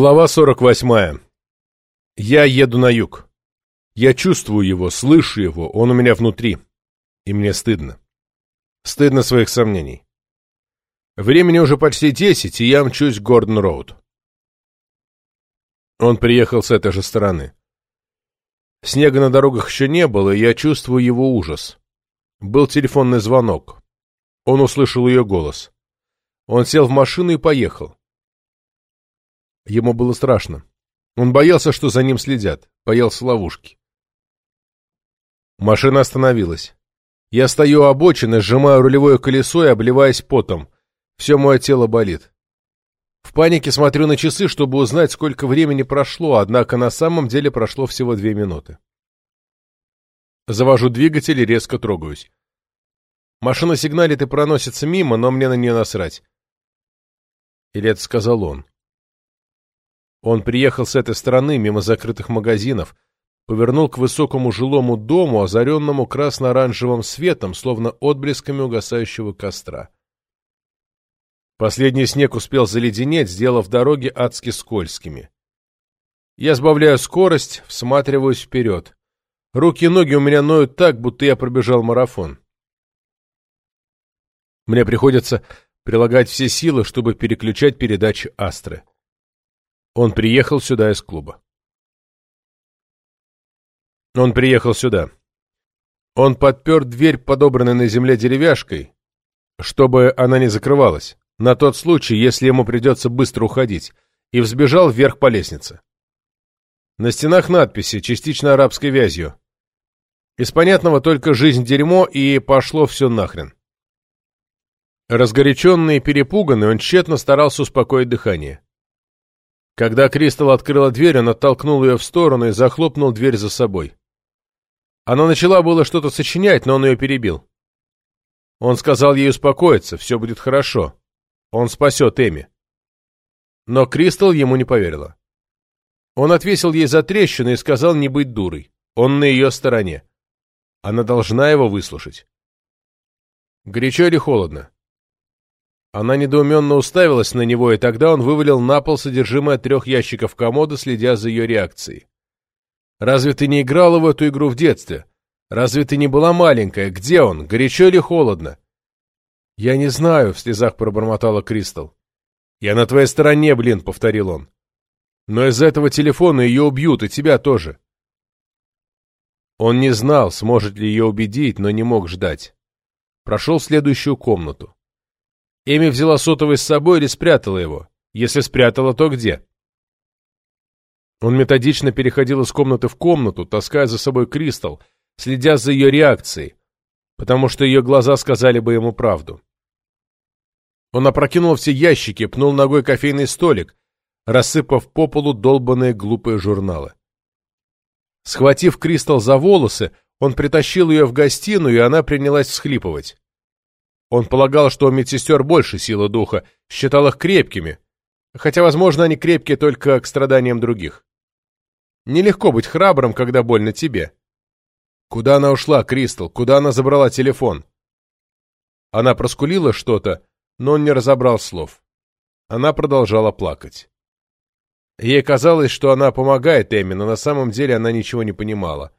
Глава 48. Я еду на юг. Я чувствую его, слышу его, он у меня внутри. И мне стыдно. Стыдно своих сомнений. Времени уже почти десять, и я мчусь к Гордон-Роуд. Он приехал с этой же стороны. Снега на дорогах еще не было, и я чувствую его ужас. Был телефонный звонок. Он услышал ее голос. Он сел в машину и поехал. Ему было страшно. Он боялся, что за ним следят, боялся ловушки. Машина остановилась. Я стою у обочины, сжимаю рулевое колесо и обливаясь потом. Все мое тело болит. В панике смотрю на часы, чтобы узнать, сколько времени прошло, однако на самом деле прошло всего две минуты. Завожу двигатель и резко трогаюсь. Машина сигналит и проносится мимо, но мне на нее насрать. Или это сказал он? Он приехал с этой стороны, мимо закрытых магазинов, повернул к высокому жилому дому, озаренному красно-оранжевым светом, словно отблесками угасающего костра. Последний снег успел заледенеть, сделав дороги адски скользкими. Я сбавляю скорость, всматриваюсь вперед. Руки и ноги у меня ноют так, будто я пробежал марафон. Мне приходится прилагать все силы, чтобы переключать передачи Астры. Он приехал сюда из клуба. Он приехал сюда. Он подпер дверь, подобранной на земле деревяшкой, чтобы она не закрывалась, на тот случай, если ему придется быстро уходить, и взбежал вверх по лестнице. На стенах надписи, частично арабской вязью. Из понятного только «жизнь дерьмо» и «пошло все нахрен». Разгоряченный и перепуганный, он тщетно старался успокоить дыхание. Когда Кристал открыла дверь, он оттолкнул ее в сторону и захлопнул дверь за собой. Она начала было что-то сочинять, но он ее перебил. Он сказал ей успокоиться, все будет хорошо. Он спасет Эми. Но Кристал ему не поверила. Он отвесил ей за трещину и сказал не быть дурой. Он на ее стороне. Она должна его выслушать. Горячо или холодно? Она недоуменно уставилась на него, и тогда он вывалил на пол содержимое трех ящиков комода, следя за ее реакцией. «Разве ты не играла в эту игру в детстве? Разве ты не была маленькая? Где он? Горячо или холодно?» «Я не знаю», — в слезах пробормотала Кристал. «Я на твоей стороне, блин», — повторил он. «Но из этого телефона ее убьют, и тебя тоже». Он не знал, сможет ли ее убедить, но не мог ждать. Прошел следующую комнату. Эми взяла сотовый с собой или спрятала его? Если спрятала, то где? Он методично переходил из комнаты в комнату, таская за собой Кристал, следя за ее реакцией, потому что ее глаза сказали бы ему правду. Он опрокинул все ящики, пнул ногой кофейный столик, рассыпав по полу долбанные глупые журналы. Схватив Кристал за волосы, он притащил ее в гостиную, и она принялась всхлипывать. Он полагал, что у медсестер больше силы духа, считал их крепкими, хотя, возможно, они крепкие только к страданиям других. Нелегко быть храбрым, когда больно тебе. Куда она ушла, Кристал? Куда она забрала телефон? Она проскулила что-то, но он не разобрал слов. Она продолжала плакать. Ей казалось, что она помогает Эми, но на самом деле она ничего не понимала.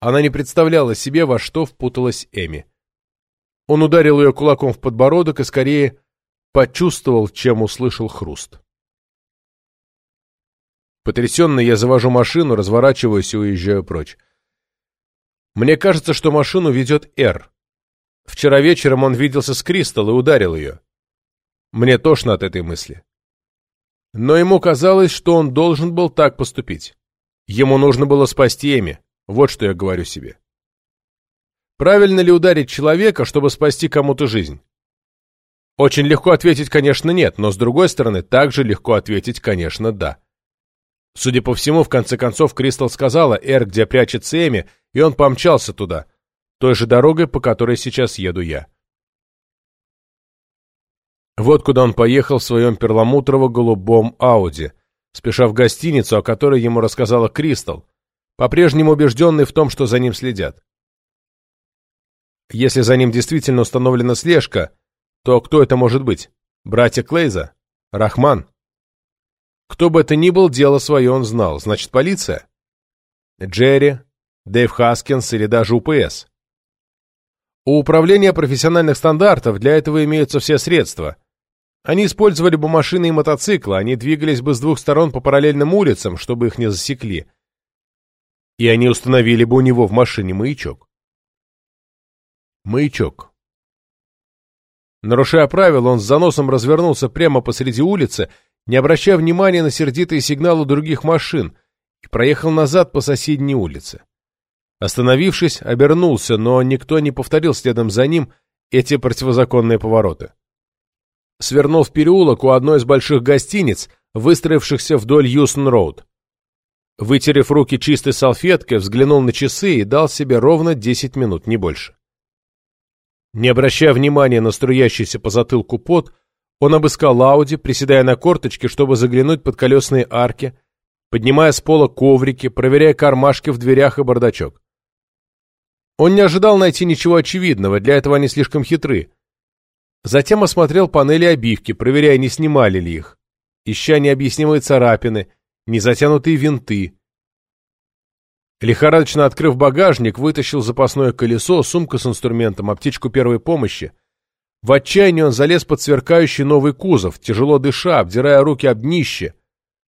Она не представляла себе, во что впуталась Эми. Он ударил ее кулаком в подбородок и скорее почувствовал, чем услышал хруст. Потрясенный я завожу машину, разворачиваюсь и уезжаю прочь. Мне кажется, что машину ведет Р. Вчера вечером он виделся с Кристал и ударил ее. Мне тошно от этой мысли. Но ему казалось, что он должен был так поступить. Ему нужно было спасти Эми. Вот что я говорю себе. Правильно ли ударить человека, чтобы спасти кому-то жизнь? Очень легко ответить, конечно, нет, но с другой стороны, также легко ответить, конечно, да. Судя по всему, в конце концов, Кристал сказала Эр, где прячется Эми, и он помчался туда, той же дорогой, по которой сейчас еду я. Вот куда он поехал в своем перламутрово-голубом Ауди, спеша в гостиницу, о которой ему рассказала Кристал, по-прежнему убежденный в том, что за ним следят. Если за ним действительно установлена слежка, то кто это может быть? Братья Клейза? Рахман? Кто бы это ни был, дело свое он знал. Значит, полиция? Джерри, Дэйв Хаскинс или даже УПС. У Управления профессиональных стандартов для этого имеются все средства. Они использовали бы машины и мотоциклы, они двигались бы с двух сторон по параллельным улицам, чтобы их не засекли. И они установили бы у него в машине маячок. Маячок. Нарушая правила, он с заносом развернулся прямо посреди улицы, не обращая внимания на сердитые сигналы других машин, и проехал назад по соседней улице. Остановившись, обернулся, но никто не повторил следом за ним эти противозаконные повороты. Свернул в переулок у одной из больших гостиниц, выстроившихся вдоль Юстон-Роуд. Вытерев руки чистой салфеткой, взглянул на часы и дал себе ровно 10 минут, не больше. Не обращая внимания на струящийся по затылку пот, он обыскал Ауди, приседая на корточки, чтобы заглянуть под колесные арки, поднимая с пола коврики, проверяя кармашки в дверях и бардачок. Он не ожидал найти ничего очевидного, для этого они слишком хитры. Затем осмотрел панели обивки, проверяя, не снимали ли их, ища необъяснимые царапины, не затянутые винты, Лихорадочно открыв багажник, вытащил запасное колесо, сумку с инструментом, аптечку первой помощи. В отчаянии он залез под сверкающий новый кузов, тяжело дыша, обдирая руки об днище,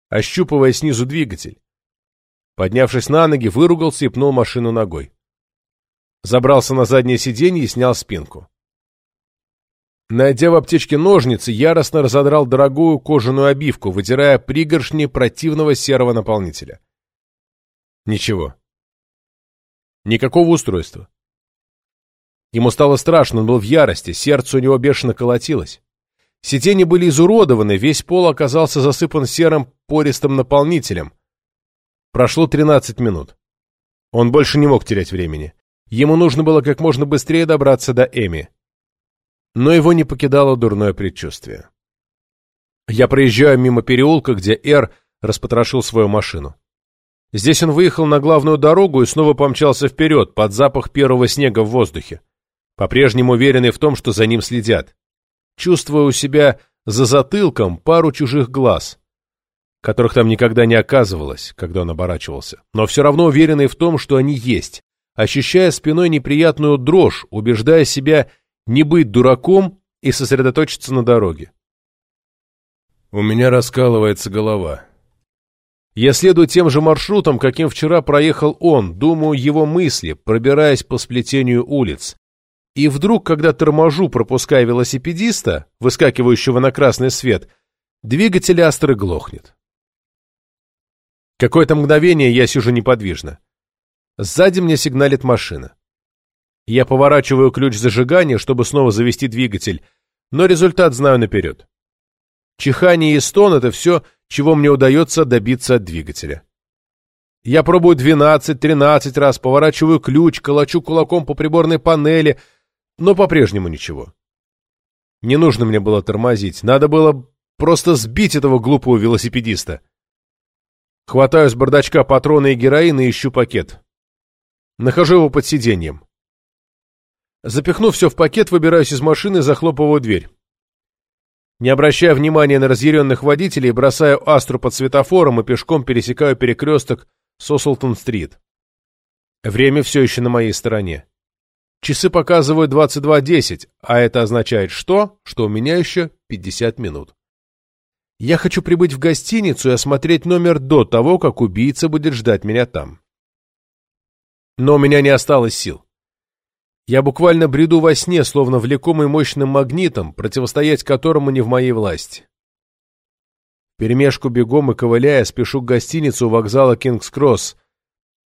ощупывая снизу двигатель. Поднявшись на ноги, выругался и пнул машину ногой. Забрался на заднее сиденье и снял спинку. Найдя в аптечке ножницы, яростно разодрал дорогую кожаную обивку, вытирая пригоршни противного серого наполнителя. Ничего. Никакого устройства. Ему стало страшно, он был в ярости, сердце у него бешено колотилось. Сиденья были изуродованы, весь пол оказался засыпан серым пористым наполнителем. Прошло 13 минут. Он больше не мог терять времени. Ему нужно было как можно быстрее добраться до Эми. Но его не покидало дурное предчувствие. Я проезжаю мимо переулка, где Эр распотрошил свою машину. Здесь он выехал на главную дорогу и снова помчался вперед, под запах первого снега в воздухе, по-прежнему уверенный в том, что за ним следят, чувствуя у себя за затылком пару чужих глаз, которых там никогда не оказывалось, когда он оборачивался, но все равно уверенный в том, что они есть, ощущая спиной неприятную дрожь, убеждая себя не быть дураком и сосредоточиться на дороге. У меня раскалывается голова. Я следую тем же маршрутом, каким вчера проехал он, думаю его мысли, пробираясь по сплетению улиц. И вдруг, когда торможу, пропуская велосипедиста, выскакивающего на красный свет, двигатель Астры глохнет. Какое-то мгновение я сижу неподвижно. Сзади мне сигналит машина. Я поворачиваю ключ зажигания, чтобы снова завести двигатель, но результат знаю наперед. Чихание и стон — это все, чего мне удается добиться от двигателя. Я пробую 12-13 раз, поворачиваю ключ, колочу кулаком по приборной панели, но по-прежнему ничего. Не нужно мне было тормозить, надо было просто сбить этого глупого велосипедиста. Хватаю с бардачка патроны и героин и ищу пакет. Нахожу его под сиденьем. Запихнув все в пакет, выбираюсь из машины и захлопываю дверь. Не обращая внимания на разъяренных водителей, бросаю Астру под светофором и пешком пересекаю перекресток Сосолтон-стрит. Время все еще на моей стороне. Часы показывают 22.10, а это означает что? Что у меня еще 50 минут. Я хочу прибыть в гостиницу и осмотреть номер до того, как убийца будет ждать меня там. Но у меня не осталось сил. Я буквально бреду во сне, словно влекомый мощным магнитом, противостоять которому не в моей власти. Перемешку бегом и ковыляя, спешу к гостинице у вокзала Кингс-Кросс,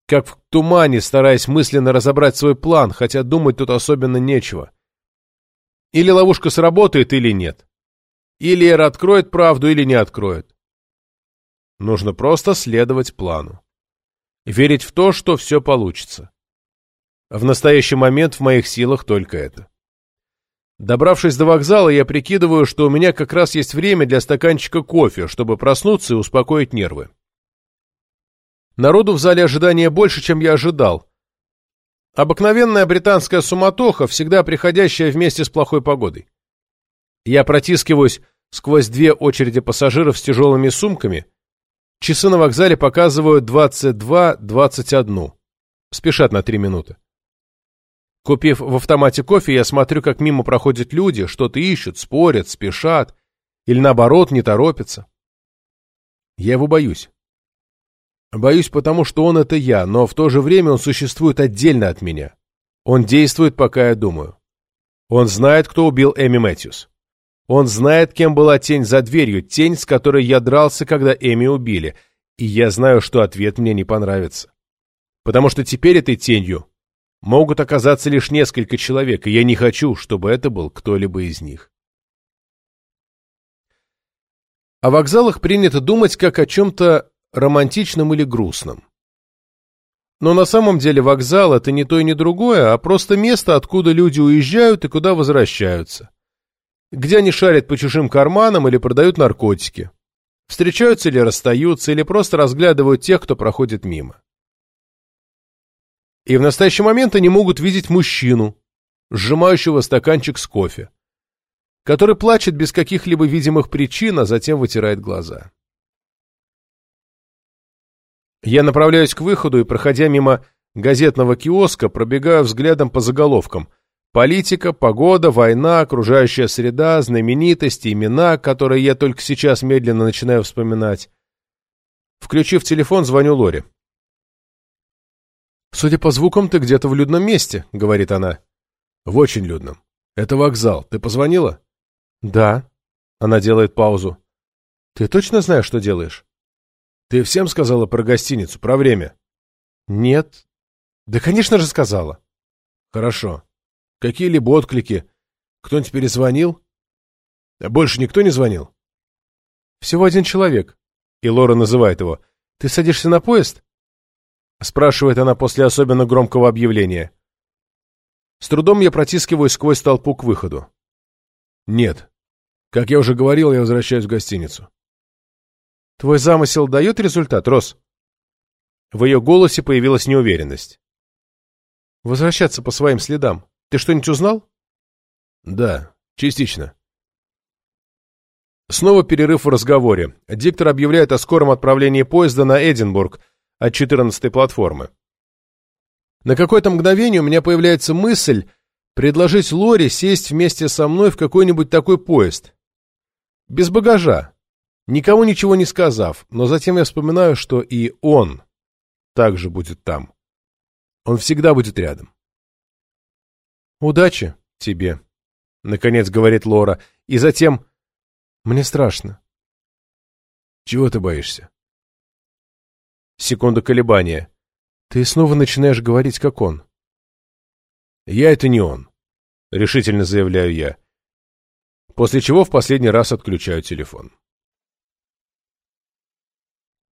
как в тумане, стараясь мысленно разобрать свой план, хотя думать тут особенно нечего. Или ловушка сработает, или нет. Или Эра откроет правду, или не откроет. Нужно просто следовать плану. Верить в то, что все получится. В настоящий момент в моих силах только это. Добравшись до вокзала, я прикидываю, что у меня как раз есть время для стаканчика кофе, чтобы проснуться и успокоить нервы. Народу в зале ожидания больше, чем я ожидал. Обыкновенная британская суматоха, всегда приходящая вместе с плохой погодой. Я протискиваюсь сквозь две очереди пассажиров с тяжелыми сумками, Часы на вокзале показывают 22.21. Спешат на три минуты. Купив в автомате кофе, я смотрю, как мимо проходят люди, что-то ищут, спорят, спешат, или наоборот, не торопятся. Я его боюсь. Боюсь, потому что он — это я, но в то же время он существует отдельно от меня. Он действует, пока я думаю. Он знает, кто убил Эми Мэтьюс. Он знает, кем была тень за дверью, тень, с которой я дрался, когда Эми убили. И я знаю, что ответ мне не понравится. Потому что теперь этой тенью могут оказаться лишь несколько человек, и я не хочу, чтобы это был кто-либо из них. О вокзалах принято думать как о чем-то романтичном или грустном. Но на самом деле вокзал – это не то и не другое, а просто место, откуда люди уезжают и куда возвращаются где они шарят по чужим карманам или продают наркотики. Встречаются или расстаются, или просто разглядывают тех, кто проходит мимо. И в настоящий момент они могут видеть мужчину, сжимающего стаканчик с кофе, который плачет без каких-либо видимых причин, а затем вытирает глаза. Я направляюсь к выходу и, проходя мимо газетного киоска, пробегаю взглядом по заголовкам – Политика, погода, война, окружающая среда, знаменитости, имена, которые я только сейчас медленно начинаю вспоминать. Включив телефон, звоню Лоре. «Судя по звукам, ты где-то в людном месте», — говорит она. «В очень людном. Это вокзал. Ты позвонила?» «Да». Она делает паузу. «Ты точно знаешь, что делаешь?» «Ты всем сказала про гостиницу, про время?» «Нет». «Да, конечно же, сказала». «Хорошо. Какие-либо отклики? Кто-нибудь перезвонил? А больше никто не звонил? Всего один человек. И Лора называет его. Ты садишься на поезд? Спрашивает она после особенно громкого объявления. С трудом я протискиваюсь сквозь толпу к выходу. Нет. Как я уже говорил, я возвращаюсь в гостиницу. Твой замысел дает результат, Рос? В ее голосе появилась неуверенность. Возвращаться по своим следам. Ты что-нибудь узнал? Да, частично. Снова перерыв в разговоре. Диктор объявляет о скором отправлении поезда на Эдинбург от 14-й платформы. На какое-то мгновение у меня появляется мысль предложить Лоре сесть вместе со мной в какой-нибудь такой поезд. Без багажа, никому ничего не сказав, но затем я вспоминаю, что и он также будет там. Он всегда будет рядом. «Удачи тебе», — наконец говорит Лора, и затем «Мне страшно». «Чего ты боишься?» Секунда колебания. «Ты снова начинаешь говорить, как он». «Я — это не он», — решительно заявляю я, после чего в последний раз отключаю телефон.